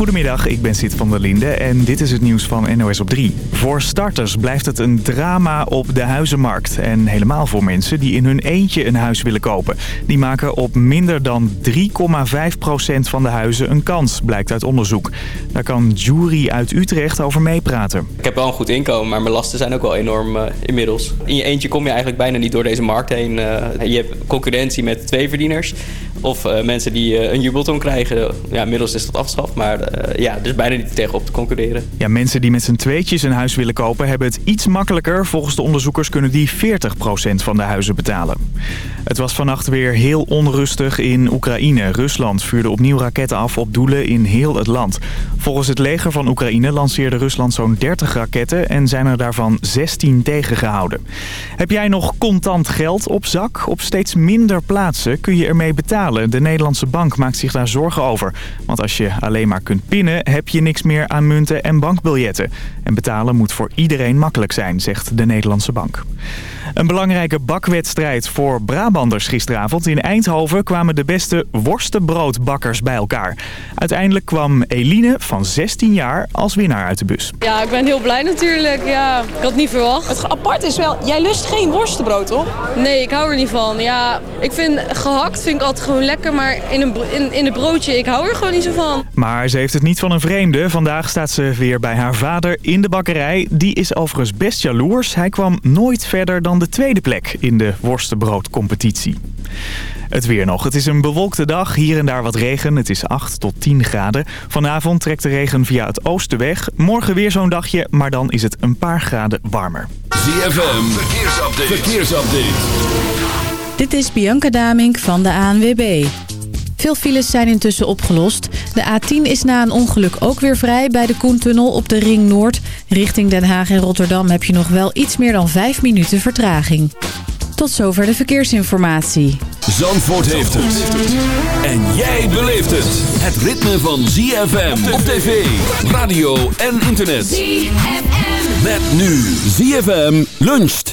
Goedemiddag, ik ben Sid van der Linde en dit is het nieuws van NOS op 3. Voor starters blijft het een drama op de huizenmarkt. En helemaal voor mensen die in hun eentje een huis willen kopen. Die maken op minder dan 3,5% van de huizen een kans, blijkt uit onderzoek. Daar kan Jury uit Utrecht over meepraten. Ik heb wel een goed inkomen, maar mijn lasten zijn ook wel enorm uh, inmiddels. In je eentje kom je eigenlijk bijna niet door deze markt heen. Uh, je hebt concurrentie met twee verdieners. Of uh, mensen die een jubelton krijgen. Ja, inmiddels is dat afgeschaft. Maar ja, dus bijna niet tegenop te concurreren. Ja, mensen die met z'n tweetjes een huis willen kopen... hebben het iets makkelijker. Volgens de onderzoekers kunnen die 40% van de huizen betalen. Het was vannacht weer heel onrustig in Oekraïne. Rusland vuurde opnieuw raketten af op doelen in heel het land. Volgens het leger van Oekraïne lanceerde Rusland zo'n 30 raketten... en zijn er daarvan 16 tegengehouden. Heb jij nog contant geld op zak? Op steeds minder plaatsen kun je ermee betalen. De Nederlandse bank maakt zich daar zorgen over. Want als je alleen maar kunt pinnen, heb je niks meer aan munten en bankbiljetten. En betalen moet voor iedereen makkelijk zijn, zegt de Nederlandse bank. Een belangrijke bakwedstrijd voor Brabanders gisteravond. In Eindhoven kwamen de beste worstenbroodbakkers bij elkaar. Uiteindelijk kwam Eline van 16 jaar als winnaar uit de bus. Ja, ik ben heel blij natuurlijk. Ja, ik had het niet verwacht. Het apart is wel, jij lust geen worstenbrood, toch? Nee, ik hou er niet van. Ja, ik vind gehakt vind ik altijd gewoon lekker, maar in een, in, in een broodje, ik hou er gewoon niet zo van. Maar ze heeft het niet van een vreemde. Vandaag staat ze weer bij haar vader in de bakkerij. Die is overigens best jaloers. Hij kwam nooit verder dan de tweede plek in de worstenbroodcompetitie. Het weer nog. Het is een bewolkte dag. Hier en daar wat regen. Het is 8 tot 10 graden. Vanavond trekt de regen via het oosten weg. Morgen weer zo'n dagje, maar dan is het een paar graden warmer. ZFM, verkeersupdate. verkeersupdate. Dit is Bianca Damink van de ANWB. Veel files zijn intussen opgelost. De A10 is na een ongeluk ook weer vrij bij de Koentunnel op de Ring Noord. Richting Den Haag en Rotterdam heb je nog wel iets meer dan 5 minuten vertraging. Tot zover de verkeersinformatie. Zandvoort heeft het. En jij beleeft het. Het ritme van ZFM op tv, radio en internet. ZFM. Met nu ZFM luncht.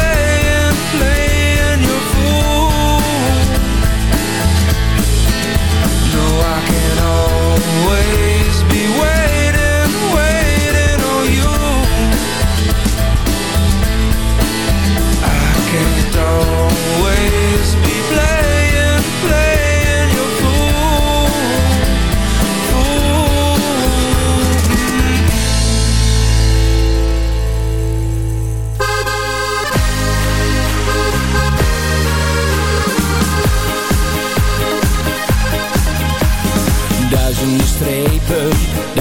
No,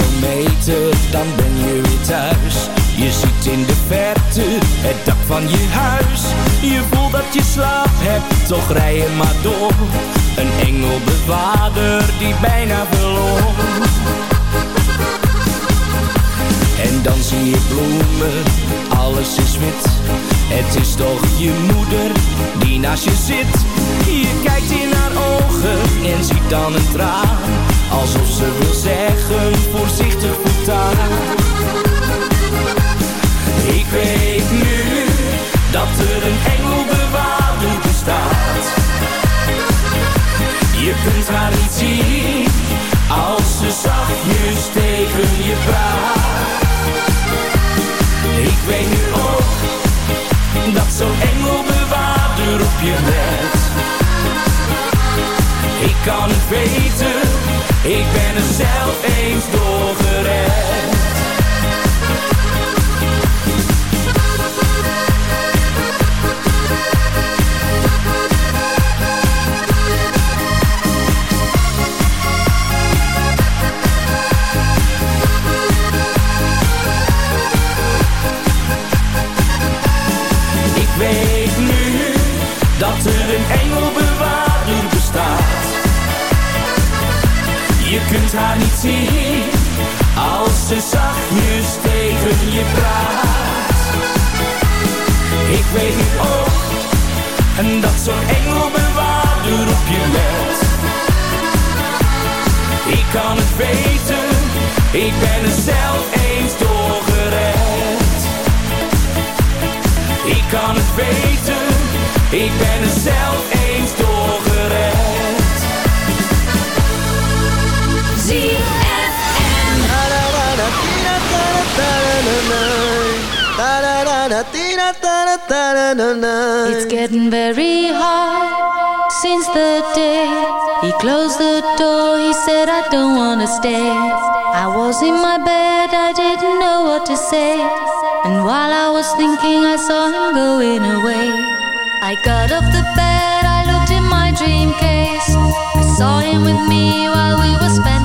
kilometer, dan ben je weer thuis. Je ziet in de verte het dak van je huis. Je voelt dat je slaap hebt, toch rij je maar door. Een engelbewaarder die bijna verloor. En dan zie je bloemen, alles is wit. Het is toch je moeder die naast je zit. Je kijkt in haar ogen en ziet dan een traan. Alsof ze wil zeggen, voorzichtig voortaan. Ik weet nu, dat er een engelbewaarder bestaat. Je kunt haar niet zien, als ze zachtjes tegen je praat. Ik weet nu ook, dat zo'n engelbewaarder op je let. Ik kan het weten, ik ben er zelf eens doorgered. Ik ben er zelf eens doorgered. It's getting very hard since the day he closed the door. He said, I don't wanna stay. I was in my bed, I didn't know what to say. And while I was thinking, I saw him going away. I got off the bed, I looked in my dream case. I saw him with me while we were spending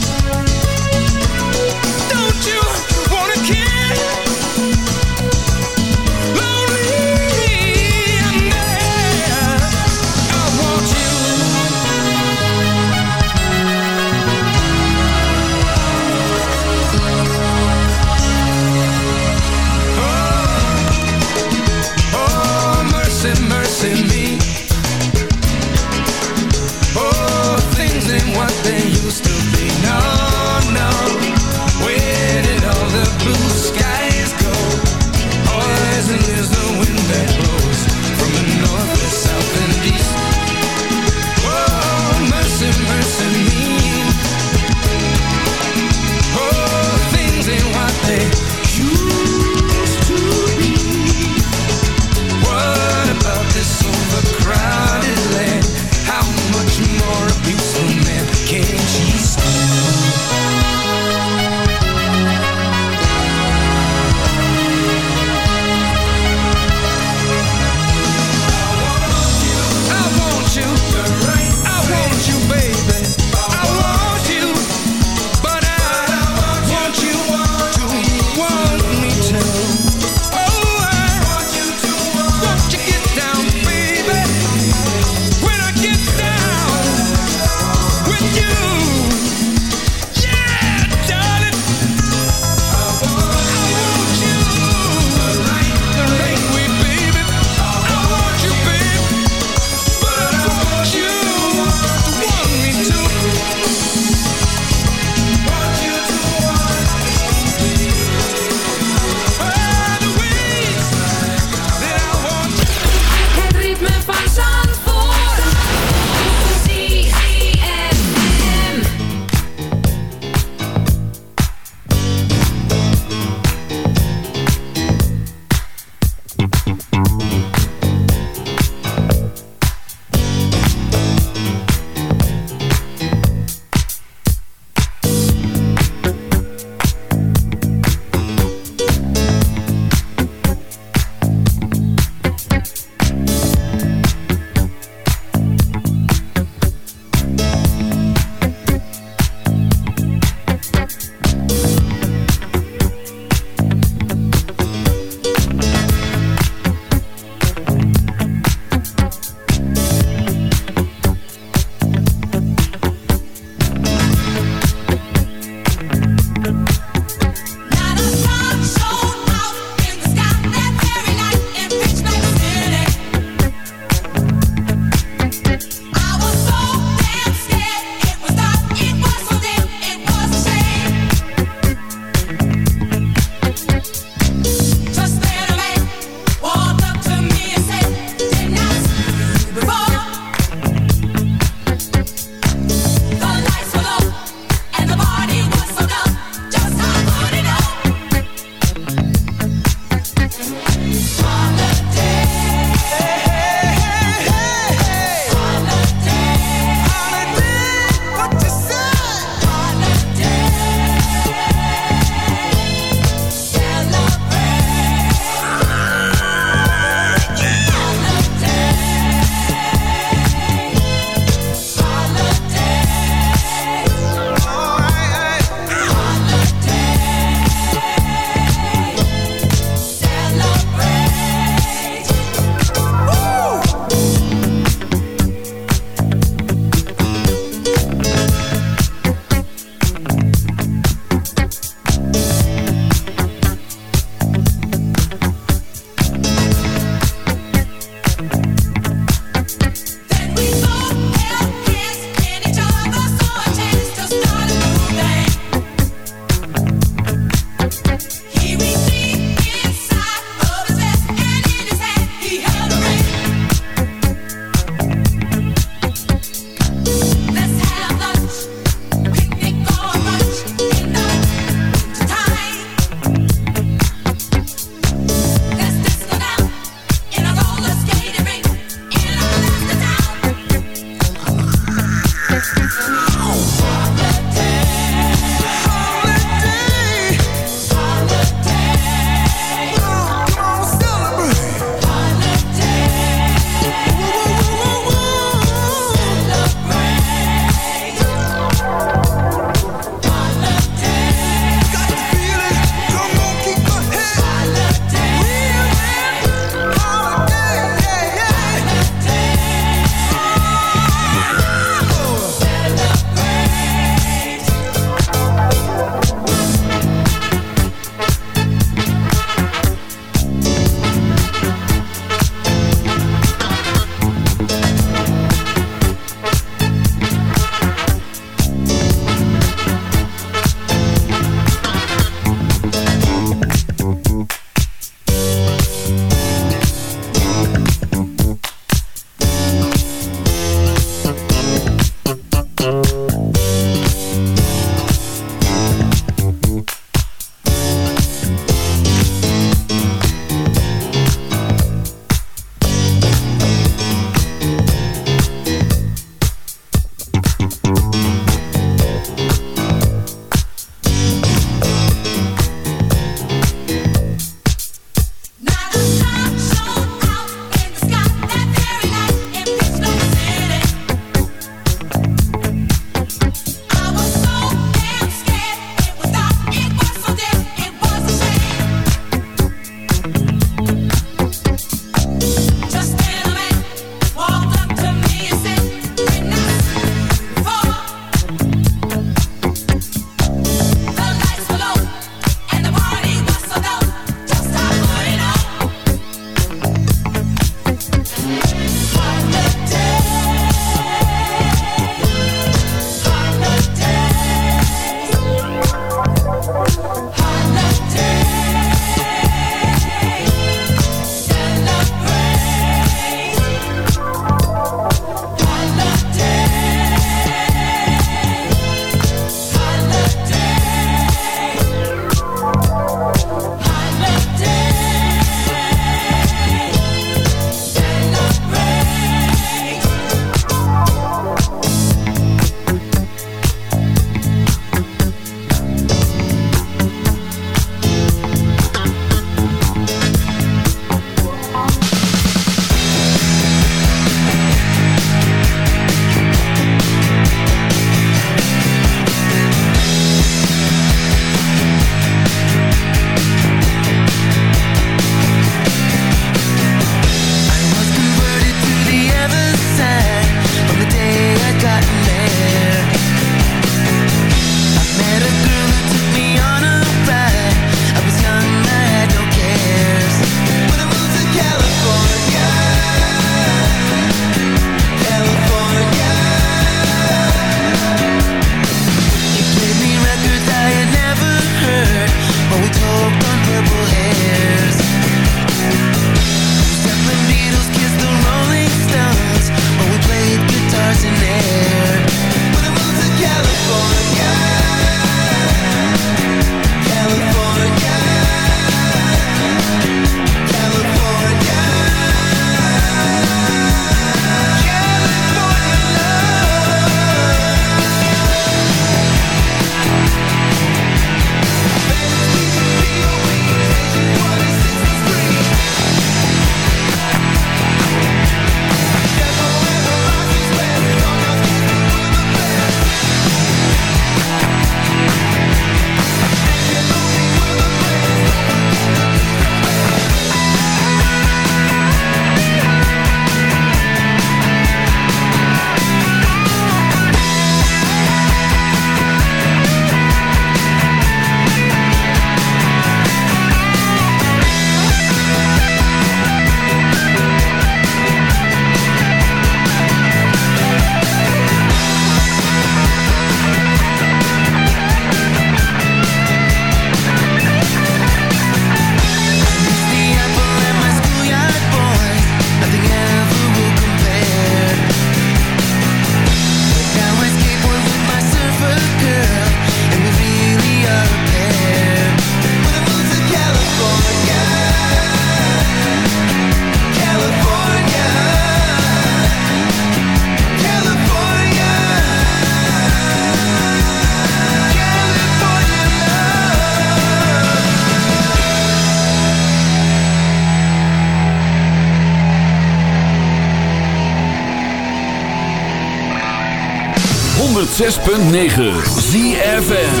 ZFM.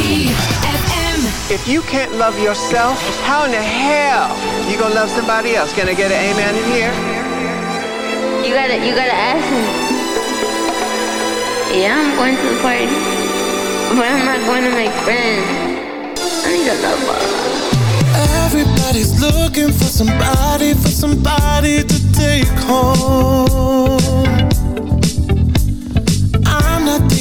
If you can't love yourself, how in the hell you gonna love somebody else? Can I get an amen in here? You gotta, you gotta ask him. Yeah, I'm going to the party, but I'm not going to make friends. I need a lover. Everybody's looking for somebody, for somebody to take home.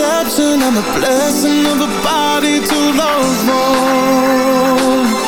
I'm a blessing of a body to love more.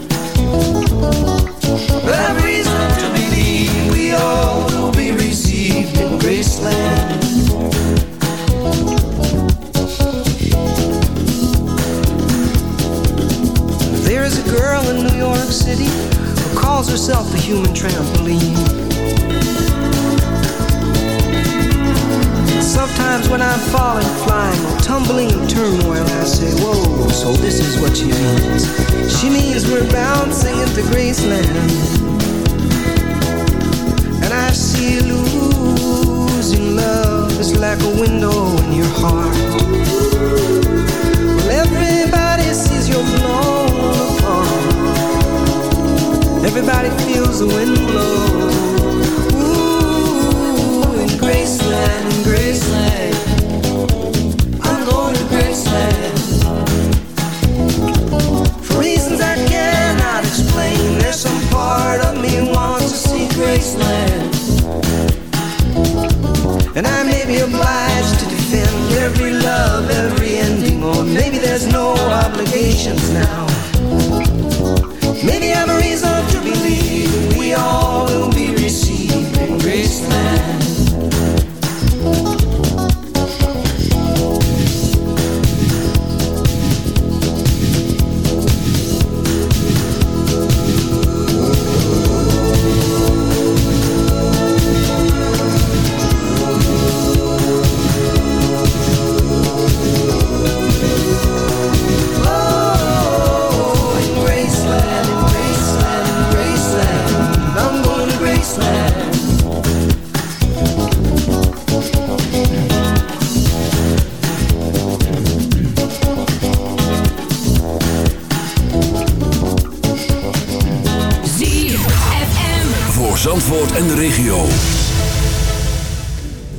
En de regio.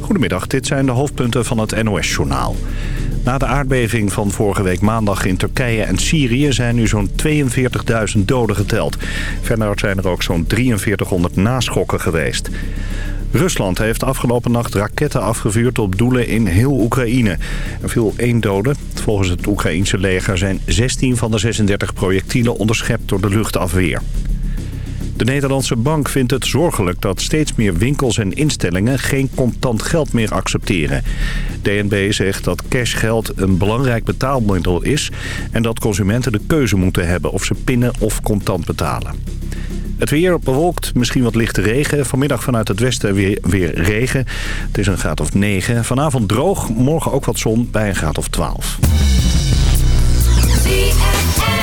Goedemiddag, dit zijn de hoofdpunten van het NOS-journaal. Na de aardbeving van vorige week maandag in Turkije en Syrië... zijn nu zo'n 42.000 doden geteld. Verder zijn er ook zo'n 4300 naschokken geweest. Rusland heeft afgelopen nacht raketten afgevuurd op doelen in heel Oekraïne. Er viel één dode. Volgens het Oekraïense leger zijn 16 van de 36 projectielen onderschept door de luchtafweer. De Nederlandse bank vindt het zorgelijk dat steeds meer winkels en instellingen geen contant geld meer accepteren. DNB zegt dat cashgeld een belangrijk betaalmiddel is en dat consumenten de keuze moeten hebben of ze pinnen of contant betalen. Het weer bewolkt, misschien wat lichte regen. Vanmiddag vanuit het westen weer, weer regen. Het is een graad of 9. Vanavond droog, morgen ook wat zon bij een graad of 12. But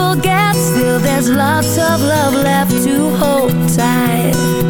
forget. Still there's lots of love left to hold tight.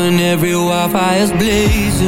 when every wildfire's blazing.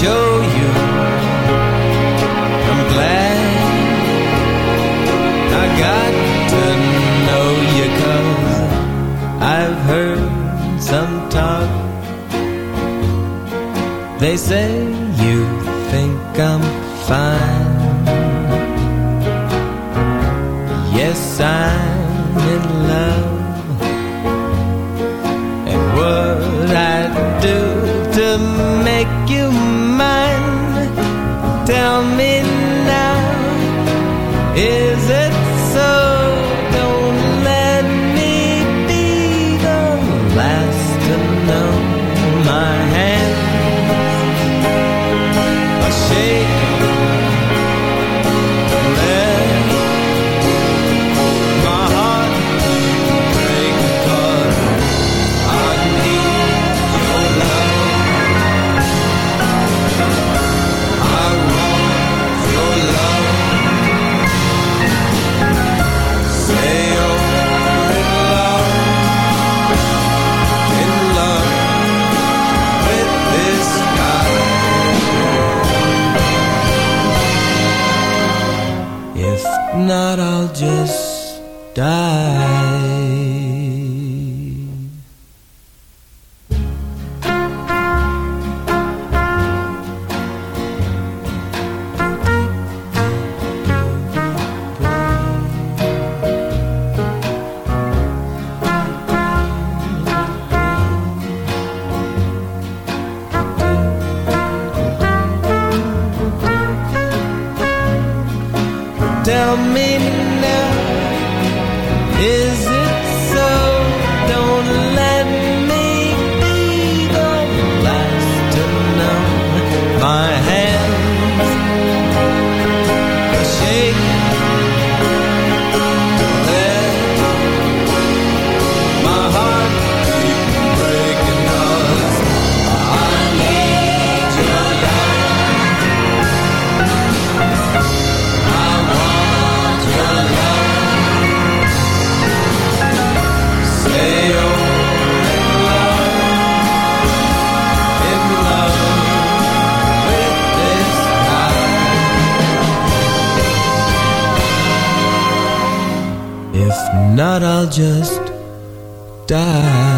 show you. I'm glad I got to know you Cause I've heard some talk. They say you think I'm fine. Yes, I'm in love. And what I'd do to make you Tell me I'll just die.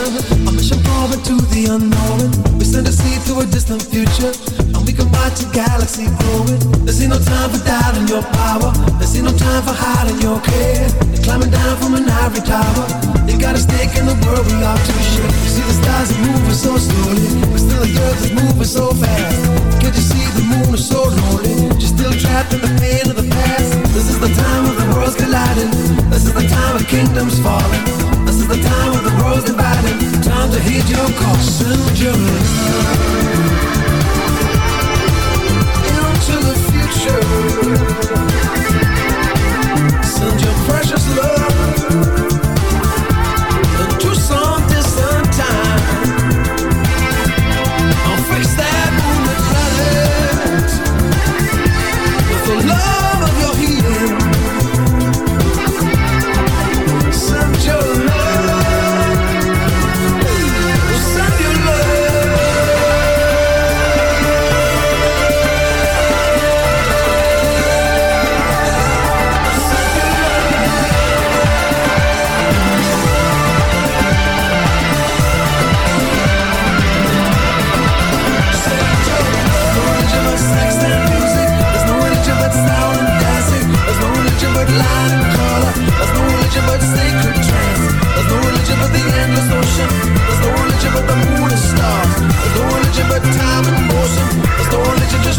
A mission forward to the unknown. We send a seed to a distant future. And we can watch a galaxy growing. There's no time for doubting your power. There's no time for hiding your care. You're climbing down from an ivory tower. You got a stake in the world we are to share. You see the stars are moving so slowly. But still the earth is moving so fast. Can't you see the moon is so lonely? You're still trapped in the pain of the past. This is the time of the worlds colliding. This is the time of kingdoms falling. This is the time of the worlds dividing. Time to heed your call. Send your into the future. Send your precious love